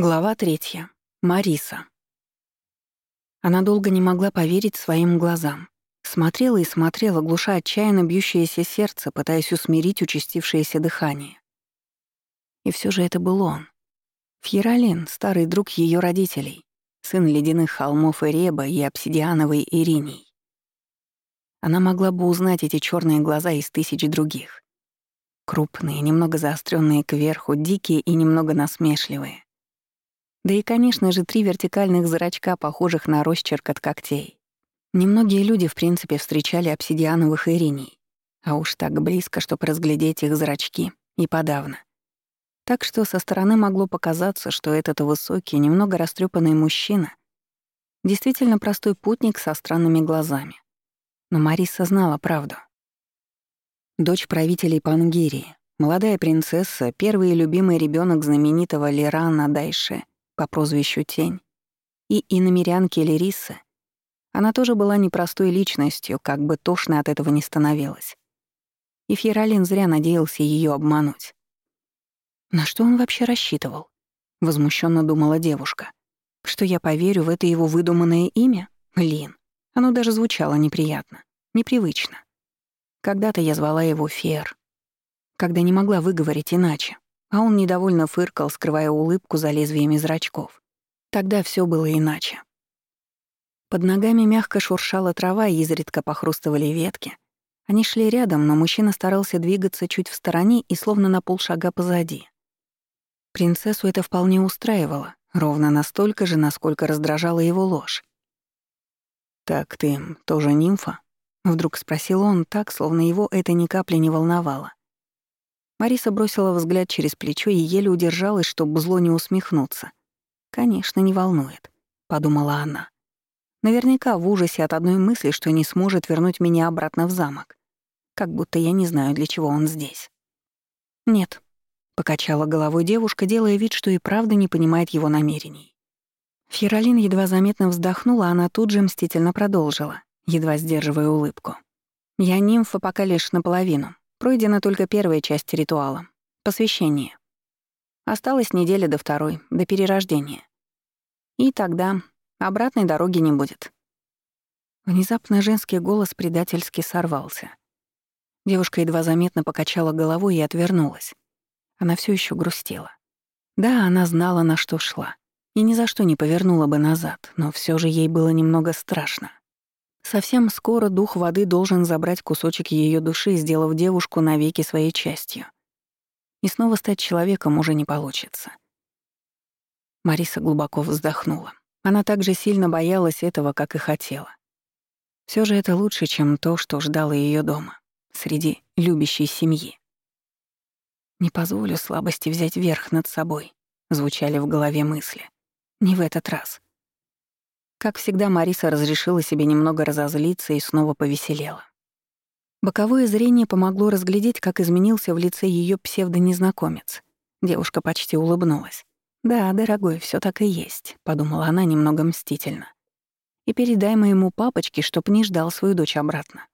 Глава третья. Мариса. Она долго не могла поверить своим глазам. Смотрела и смотрела, глуша отчаянно бьющееся сердце, пытаясь усмирить участившееся дыхание. И все же это был он. Фьеролин, старый друг ее родителей, сын ледяных холмов Эреба и обсидиановой Ириней. Она могла бы узнать эти черные глаза из тысяч других. Крупные, немного заостренные кверху, дикие и немного насмешливые. Да и, конечно же, три вертикальных зрачка, похожих на росчерк от когтей. Немногие люди, в принципе, встречали обсидиановых ириней, а уж так близко, чтобы разглядеть их зрачки, и подавно. Так что со стороны могло показаться, что этот высокий, немного растрепанный мужчина действительно простой путник со странными глазами. Но Мариса знала правду. Дочь правителей Пангирии, молодая принцесса, первый и любимый ребенок знаменитого Лирана Дайше — по прозвищу Тень, и иномерянки Лерисы, она тоже была непростой личностью, как бы тошно от этого не становилось. И Фьеролин зря надеялся ее обмануть. На что он вообще рассчитывал? Возмущенно думала девушка. Что я поверю в это его выдуманное имя? Лин. Оно даже звучало неприятно, непривычно. Когда-то я звала его Фер, когда не могла выговорить иначе а он недовольно фыркал, скрывая улыбку за лезвиями зрачков. Тогда все было иначе. Под ногами мягко шуршала трава и изредка похрустывали ветки. Они шли рядом, но мужчина старался двигаться чуть в стороне и словно на полшага позади. Принцессу это вполне устраивало, ровно настолько же, насколько раздражала его ложь. «Так ты тоже нимфа?» — вдруг спросил он так, словно его это ни капли не волновало. Мариса бросила взгляд через плечо и еле удержалась, чтобы зло не усмехнуться. «Конечно, не волнует», — подумала она. Наверняка в ужасе от одной мысли, что не сможет вернуть меня обратно в замок. Как будто я не знаю, для чего он здесь. «Нет», — покачала головой девушка, делая вид, что и правда не понимает его намерений. Фиролин едва заметно вздохнула, а она тут же мстительно продолжила, едва сдерживая улыбку. «Я нимфа пока лишь наполовину. Пройдена только первая часть ритуала — посвящение. Осталась неделя до второй, до перерождения. И тогда обратной дороги не будет. Внезапно женский голос предательски сорвался. Девушка едва заметно покачала головой и отвернулась. Она все еще грустила. Да, она знала, на что шла, и ни за что не повернула бы назад, но все же ей было немного страшно. Совсем скоро дух воды должен забрать кусочек ее души, сделав девушку навеки своей частью. И снова стать человеком уже не получится. Мариса глубоко вздохнула. Она так же сильно боялась этого, как и хотела. Все же это лучше, чем то, что ждало ее дома, среди любящей семьи. «Не позволю слабости взять верх над собой», — звучали в голове мысли. «Не в этот раз». Как всегда, Мариса разрешила себе немного разозлиться и снова повеселела. Боковое зрение помогло разглядеть, как изменился в лице ее псевдонезнакомец. Девушка почти улыбнулась. «Да, дорогой, все так и есть», — подумала она немного мстительно. «И передай моему папочке, чтоб не ждал свою дочь обратно».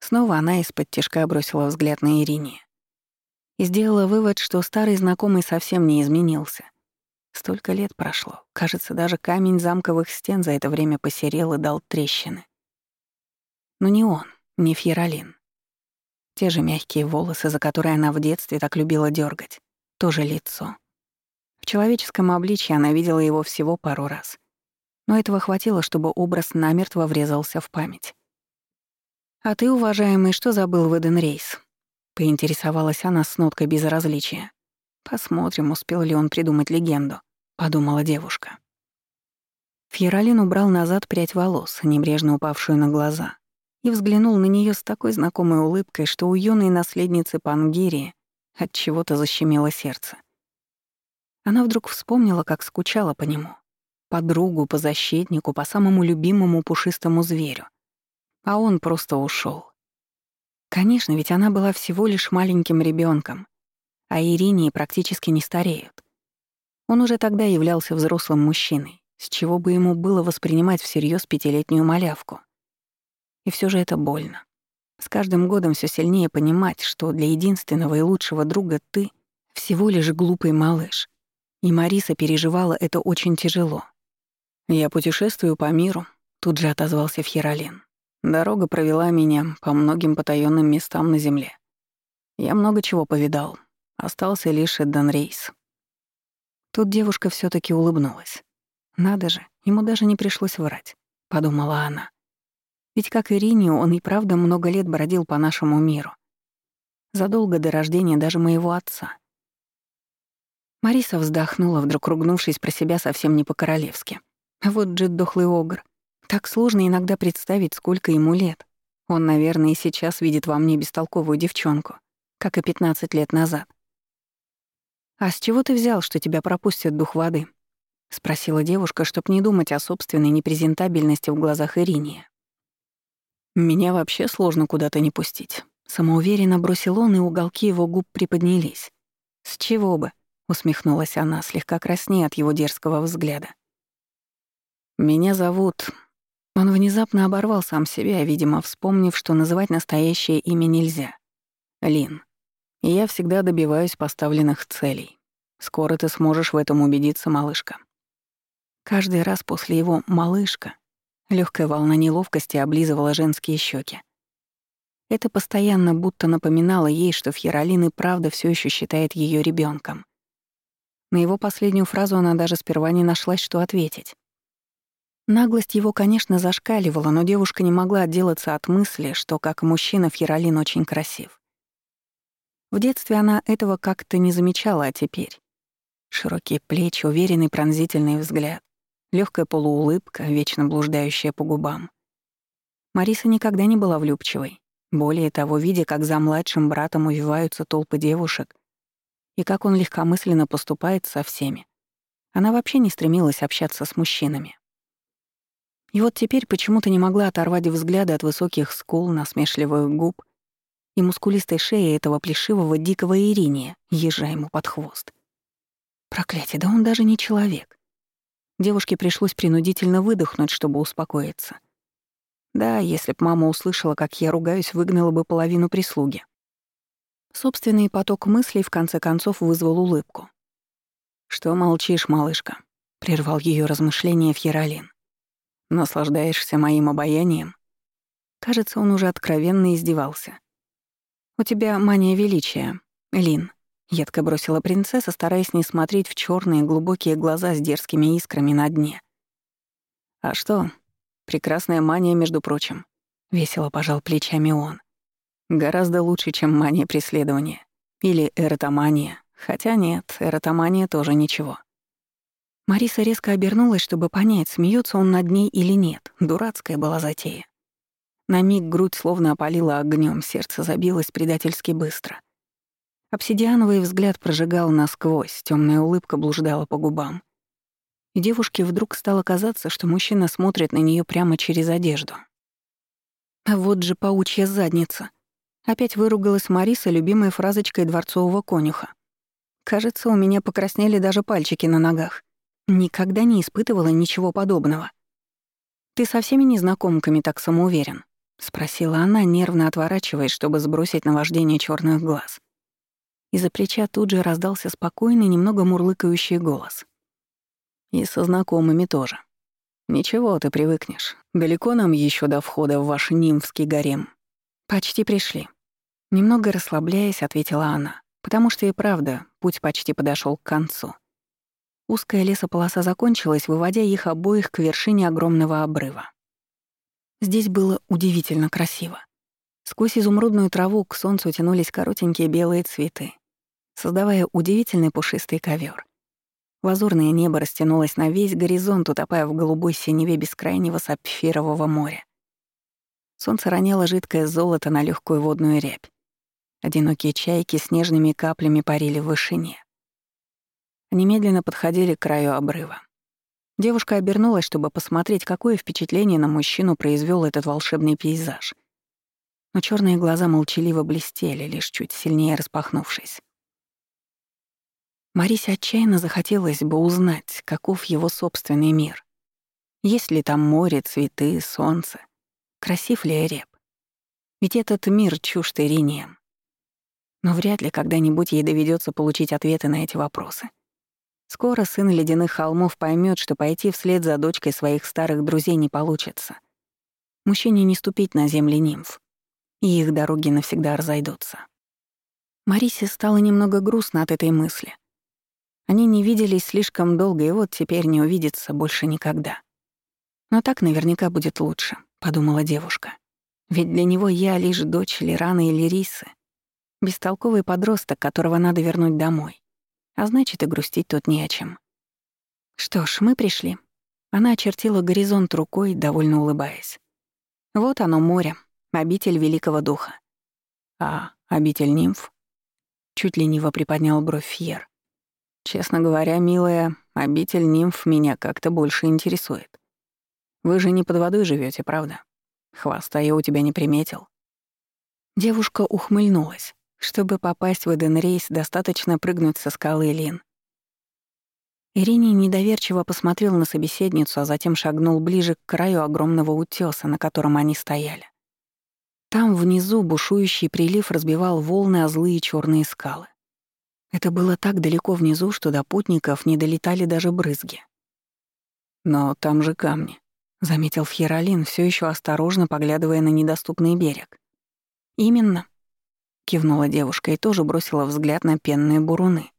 Снова она из-под тяжка бросила взгляд на Ирине. И сделала вывод, что старый знакомый совсем не изменился. Столько лет прошло. Кажется, даже камень замковых стен за это время посерел и дал трещины. Но не он, не Фьеролин. Те же мягкие волосы, за которые она в детстве так любила дергать, то же лицо. В человеческом обличье она видела его всего пару раз. Но этого хватило, чтобы образ намертво врезался в память. «А ты, уважаемый, что забыл в Эденрейс?» — поинтересовалась она с ноткой безразличия. Посмотрим, успел ли он придумать легенду, подумала девушка. Фьеролин убрал назад прядь волос, небрежно упавшую на глаза, и взглянул на нее с такой знакомой улыбкой, что у юной наследницы Пангирии от чего-то защемило сердце. Она вдруг вспомнила, как скучала по нему, по другу, по защитнику, по самому любимому пушистому зверю. А он просто ушел. Конечно, ведь она была всего лишь маленьким ребенком, а Иринии практически не стареют. Он уже тогда являлся взрослым мужчиной, с чего бы ему было воспринимать всерьез пятилетнюю малявку. И все же это больно. С каждым годом все сильнее понимать, что для единственного и лучшего друга ты — всего лишь глупый малыш. И Мариса переживала это очень тяжело. «Я путешествую по миру», — тут же отозвался Фьеролин. «Дорога провела меня по многим потаённым местам на Земле. Я много чего повидал. Остался лишь Эддан Рейс». Тут девушка все таки улыбнулась. «Надо же, ему даже не пришлось врать», — подумала она. Ведь как Ирине, он и правда много лет бродил по нашему миру. Задолго до рождения даже моего отца. Мариса вздохнула, вдруг ругнувшись про себя совсем не по-королевски. Вот же дохлый огр. Так сложно иногда представить, сколько ему лет. Он, наверное, и сейчас видит во мне бестолковую девчонку, как и 15 лет назад. «А с чего ты взял, что тебя пропустят дух воды?» — спросила девушка, чтоб не думать о собственной непрезентабельности в глазах Ириния. «Меня вообще сложно куда-то не пустить». Самоуверенно бросил он, и уголки его губ приподнялись. «С чего бы?» — усмехнулась она, слегка краснея от его дерзкого взгляда. «Меня зовут...» Он внезапно оборвал сам себя, видимо, вспомнив, что называть настоящее имя нельзя. «Лин. И я всегда добиваюсь поставленных целей. Скоро ты сможешь в этом убедиться, малышка». Каждый раз после его «малышка» Легкая волна неловкости облизывала женские щеки. Это постоянно будто напоминало ей, что Фьеролин и правда все еще считает ее ребенком. На его последнюю фразу она даже сперва не нашлась, что ответить. Наглость его, конечно, зашкаливала, но девушка не могла отделаться от мысли, что как мужчина Фьеролин очень красив. В детстве она этого как-то не замечала, а теперь. Широкие плечи, уверенный пронзительный взгляд. Легкая полуулыбка, вечно блуждающая по губам. Мариса никогда не была влюбчивой. Более того, видя, как за младшим братом увиваются толпы девушек, и как он легкомысленно поступает со всеми, она вообще не стремилась общаться с мужчинами. И вот теперь почему-то не могла оторвать взгляды от высоких скул, насмешливых губ и мускулистой шеи этого плешивого дикого Ириния, езжа ему под хвост. Проклятие, да он даже не человек. Девушке пришлось принудительно выдохнуть, чтобы успокоиться. Да, если б мама услышала, как я ругаюсь, выгнала бы половину прислуги. Собственный поток мыслей в конце концов вызвал улыбку. «Что молчишь, малышка?» — прервал ее размышления Фьеролин. «Наслаждаешься моим обаянием?» Кажется, он уже откровенно издевался. «У тебя мания величия, Лин», Едко бросила принцесса, стараясь не смотреть в черные глубокие глаза с дерзкими искрами на дне. «А что? Прекрасная мания, между прочим», — весело пожал плечами он. «Гораздо лучше, чем мания преследования. Или эротомания. Хотя нет, эротомания тоже ничего». Мариса резко обернулась, чтобы понять, смеется он над ней или нет. Дурацкая была затея. На миг грудь словно опалила огнем, сердце забилось предательски быстро — Обсидиановый взгляд прожигал насквозь, темная улыбка блуждала по губам. И девушке вдруг стало казаться, что мужчина смотрит на нее прямо через одежду. А вот же паучья задница. Опять выругалась Мариса любимой фразочкой дворцового конюха. Кажется, у меня покраснели даже пальчики на ногах. Никогда не испытывала ничего подобного. «Ты со всеми незнакомками так самоуверен?» — спросила она, нервно отворачиваясь, чтобы сбросить наваждение черных глаз. Из-за плеча тут же раздался спокойный, немного мурлыкающий голос. И со знакомыми тоже. «Ничего, ты привыкнешь. Далеко нам еще до входа в ваш нимфский гарем?» «Почти пришли». Немного расслабляясь, ответила она, потому что и правда, путь почти подошел к концу. Узкая лесополоса закончилась, выводя их обоих к вершине огромного обрыва. Здесь было удивительно красиво. Сквозь изумрудную траву к солнцу тянулись коротенькие белые цветы, создавая удивительный пушистый ковер. Лазурное небо растянулось на весь горизонт, утопая в голубой синеве бескрайнего сапфирового моря. Солнце роняло жидкое золото на легкую водную рябь. Одинокие чайки с нежными каплями парили в вышине. Они медленно подходили к краю обрыва. Девушка обернулась, чтобы посмотреть, какое впечатление на мужчину произвел этот волшебный пейзаж. Но черные глаза молчаливо блестели, лишь чуть сильнее распахнувшись. Марисе отчаянно захотелось бы узнать, каков его собственный мир. Есть ли там море, цветы, солнце? Красив ли Эреб? Ведь этот мир чужд Ириниям. Но вряд ли когда-нибудь ей доведется получить ответы на эти вопросы. Скоро сын ледяных холмов поймет, что пойти вслед за дочкой своих старых друзей не получится. Мужчине не ступить на земли нимф, и их дороги навсегда разойдутся. Марисе стало немного грустно от этой мысли. Они не виделись слишком долго, и вот теперь не увидятся больше никогда. Но так наверняка будет лучше, подумала девушка. Ведь для него я лишь дочь Лирана или Рисы, бестолковый подросток, которого надо вернуть домой. А значит, и грустить тут не о чем. Что ж, мы пришли. Она очертила горизонт рукой, довольно улыбаясь. Вот оно море, обитель Великого Духа. А обитель нимф? Чуть лениво приподнял бровь Фьер. Честно говоря, милая, обитель нимф меня как-то больше интересует. Вы же не под водой живете, правда? Хвоста я у тебя не приметил. Девушка ухмыльнулась. Чтобы попасть в Эденрейс, достаточно прыгнуть со скалы Лин. Ирине недоверчиво посмотрел на собеседницу, а затем шагнул ближе к краю огромного утёса, на котором они стояли. Там внизу бушующий прилив разбивал волны о злые черные скалы. Это было так далеко внизу, что до путников не долетали даже брызги. «Но там же камни», — заметил Фьеролин, все еще осторожно поглядывая на недоступный берег. «Именно», кивнула девушка и тоже бросила взгляд на пенные буруны.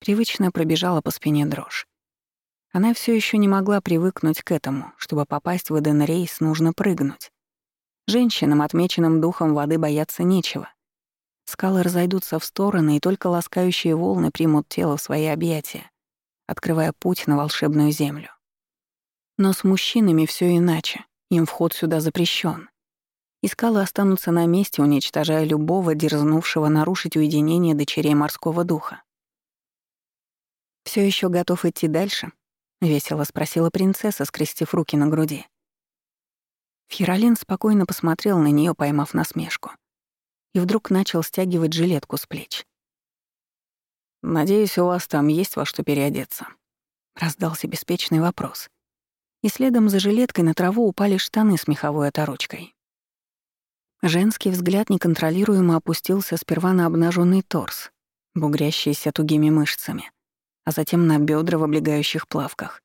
Привычно пробежала по спине дрожь. Она все еще не могла привыкнуть к этому. Чтобы попасть в Эденрейс, нужно прыгнуть. Женщинам, отмеченным духом воды, бояться нечего. Скалы разойдутся в стороны, и только ласкающие волны примут тело в свои объятия, открывая путь на волшебную землю. Но с мужчинами все иначе. Им вход сюда запрещен и скалы останутся на месте, уничтожая любого, дерзнувшего нарушить уединение дочерей морского духа. Все еще готов идти дальше?» — весело спросила принцесса, скрестив руки на груди. Фьеролин спокойно посмотрел на нее, поймав насмешку. И вдруг начал стягивать жилетку с плеч. «Надеюсь, у вас там есть во что переодеться?» — раздался беспечный вопрос. И следом за жилеткой на траву упали штаны с меховой оторочкой. Женский взгляд неконтролируемо опустился сперва на обнаженный торс, бугрящийся тугими мышцами, а затем на бедра в облегающих плавках.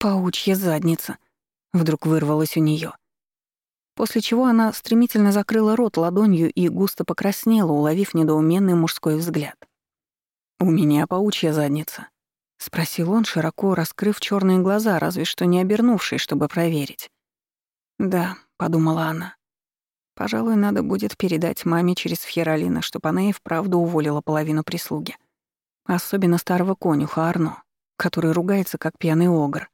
«Паучья задница!» — вдруг вырвалась у нее. После чего она стремительно закрыла рот ладонью и густо покраснела, уловив недоуменный мужской взгляд. «У меня паучья задница», — спросил он, широко раскрыв черные глаза, разве что не обернувшись, чтобы проверить. «Да», — подумала она, Пожалуй, надо будет передать маме через Фьеролина, чтобы она и вправду уволила половину прислуги. Особенно старого конюха Арно, который ругается как пьяный огр.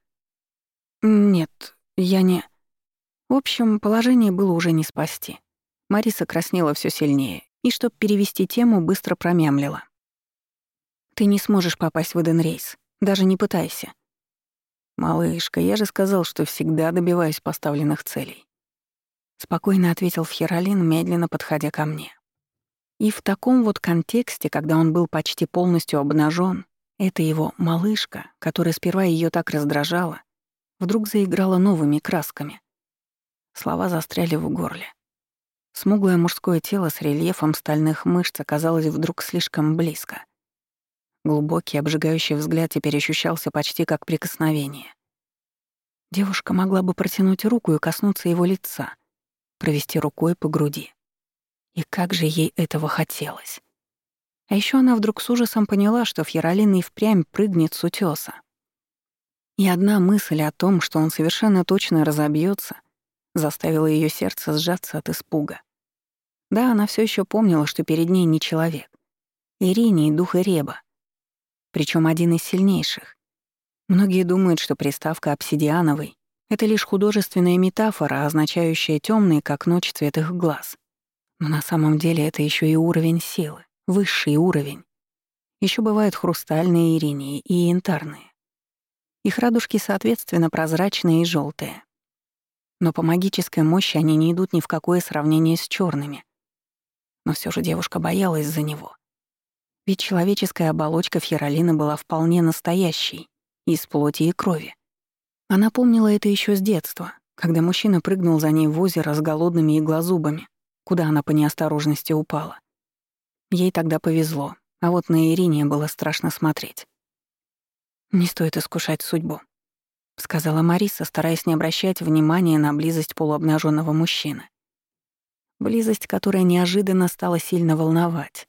Нет, я не... В общем, положение было уже не спасти. Мариса краснела все сильнее, и, чтобы перевести тему, быстро промямлила. «Ты не сможешь попасть в Эденрейс. Даже не пытайся». «Малышка, я же сказал, что всегда добиваюсь поставленных целей. Спокойно ответил Фьеролин, медленно подходя ко мне. И в таком вот контексте, когда он был почти полностью обнажен, эта его малышка, которая сперва ее так раздражала, вдруг заиграла новыми красками. Слова застряли в горле. Смуглое мужское тело с рельефом стальных мышц оказалось вдруг слишком близко. Глубокий, обжигающий взгляд теперь ощущался почти как прикосновение. Девушка могла бы протянуть руку и коснуться его лица, провести рукой по груди. И как же ей этого хотелось. А еще она вдруг с ужасом поняла, что Фьеролин и впрямь прыгнет с утёса. И одна мысль о том, что он совершенно точно разобьется, заставила ее сердце сжаться от испуга. Да, она все еще помнила, что перед ней не человек. Ириний — дух Эреба. Причем один из сильнейших. Многие думают, что приставка «обсидиановый» Это лишь художественная метафора, означающая темный, как ночь, цвет их глаз. Но на самом деле это еще и уровень силы, высший уровень. Еще бывают хрустальные иринии и янтарные. Их радужки, соответственно, прозрачные и желтые. Но по магической мощи они не идут ни в какое сравнение с черными. Но все же девушка боялась за него. Ведь человеческая оболочка Фьеролина была вполне настоящей, из плоти и крови. Она помнила это еще с детства, когда мужчина прыгнул за ней в озеро с голодными иглозубами, куда она по неосторожности упала. Ей тогда повезло, а вот на Ирине было страшно смотреть. «Не стоит искушать судьбу», — сказала Мариса, стараясь не обращать внимания на близость полуобнаженного мужчины. Близость, которая неожиданно стала сильно волновать.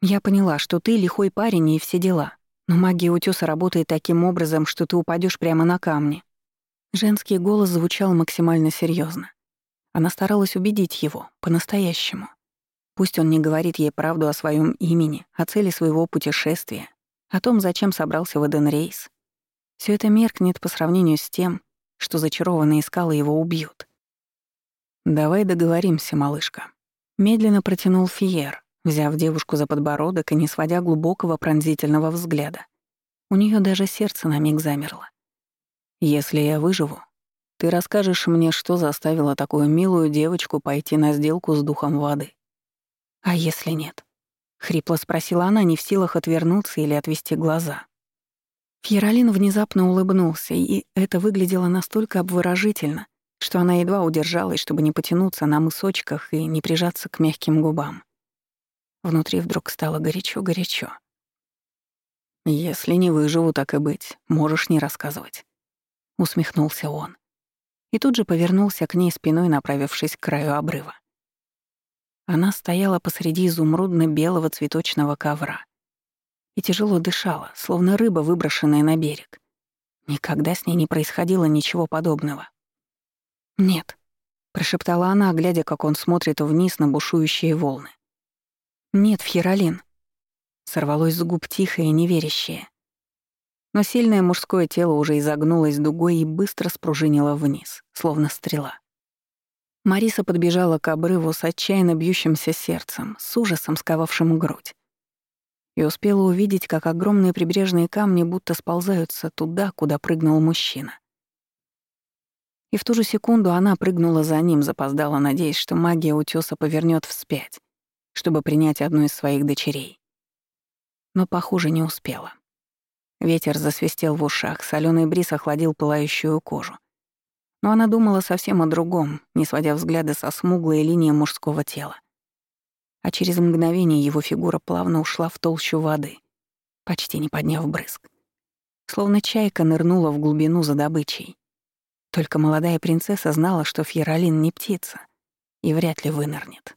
«Я поняла, что ты лихой парень и все дела, но магия утёса работает таким образом, что ты упадешь прямо на камни». Женский голос звучал максимально серьезно. Она старалась убедить его, по-настоящему. Пусть он не говорит ей правду о своем имени, о цели своего путешествия, о том, зачем собрался в Эденрейс. Все это меркнет по сравнению с тем, что зачарованные скалы его убьют. «Давай договоримся, малышка». Медленно протянул Фиер, взяв девушку за подбородок и не сводя глубокого пронзительного взгляда. У нее даже сердце на миг замерло. «Если я выживу, ты расскажешь мне, что заставило такую милую девочку пойти на сделку с духом воды. А если нет? Хрипло спросила она, не в силах отвернуться или отвести глаза. Фьеролин внезапно улыбнулся, и это выглядело настолько обворожительно, что она едва удержалась, чтобы не потянуться на мысочках и не прижаться к мягким губам. Внутри вдруг стало горячо-горячо. «Если не выживу, так и быть, можешь не рассказывать», — усмехнулся он и тут же повернулся к ней спиной, направившись к краю обрыва. Она стояла посреди изумрудно-белого цветочного ковра и тяжело дышала, словно рыба, выброшенная на берег. Никогда с ней не происходило ничего подобного. «Нет», — прошептала она, глядя, как он смотрит вниз на бушующие волны. «Нет, Фьеролин», — сорвалось с губ тихое, неверящее но сильное мужское тело уже изогнулось дугой и быстро спружинило вниз, словно стрела. Мариса подбежала к обрыву с отчаянно бьющимся сердцем, с ужасом сковавшим грудь. И успела увидеть, как огромные прибрежные камни будто сползаются туда, куда прыгнул мужчина. И в ту же секунду она прыгнула за ним, запоздала, надеясь, что магия утёса повернёт вспять, чтобы принять одну из своих дочерей. Но, похоже, не успела. Ветер засвистел в ушах, соленый бриз охладил пылающую кожу. Но она думала совсем о другом, не сводя взгляда со смуглой линии мужского тела. А через мгновение его фигура плавно ушла в толщу воды, почти не подняв брызг. Словно чайка нырнула в глубину за добычей. Только молодая принцесса знала, что Фьеролин не птица и вряд ли вынырнет.